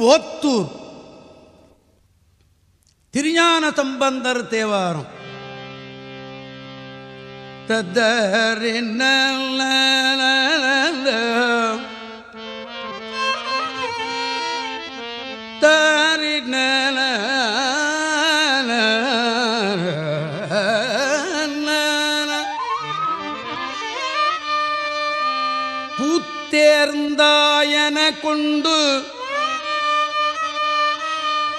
ஓத்தூர். திருஞான சம்பந்தர் தேவாரம். தத்தரின்ன பூத்தேர்ந்தாயன கொண்டு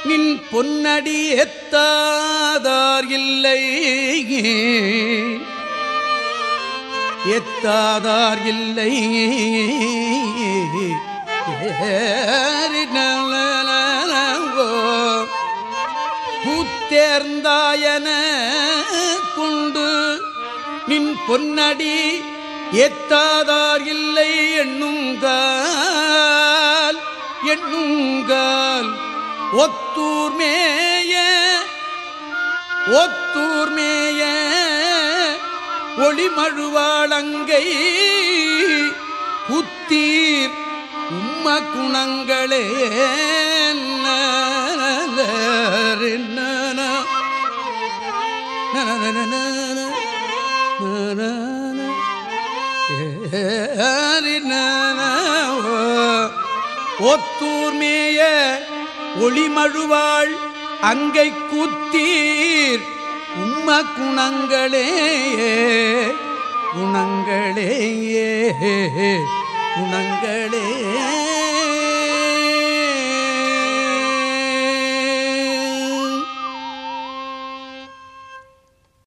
நின் பொன்னடி எத்தாதார் இல்லை. எத்தாதார் இல்லை. பூத்தேர்ந்தாயன கொண்டு நின் பொன்னடி எத்தாதார் இல்லை எண்ணுங்கால் எண்ணுங்கால் ஒத்தூர் மேய ஒத்தூர் மேய ஒளிமழுவாளங்கை புத்தீர் உம்ம குணங்களே ஒத்தூர் மேய ஒளிமழுவாள் அங்கை கூத்தீர். உம்ம குணங்களே குணங்களே குணங்களே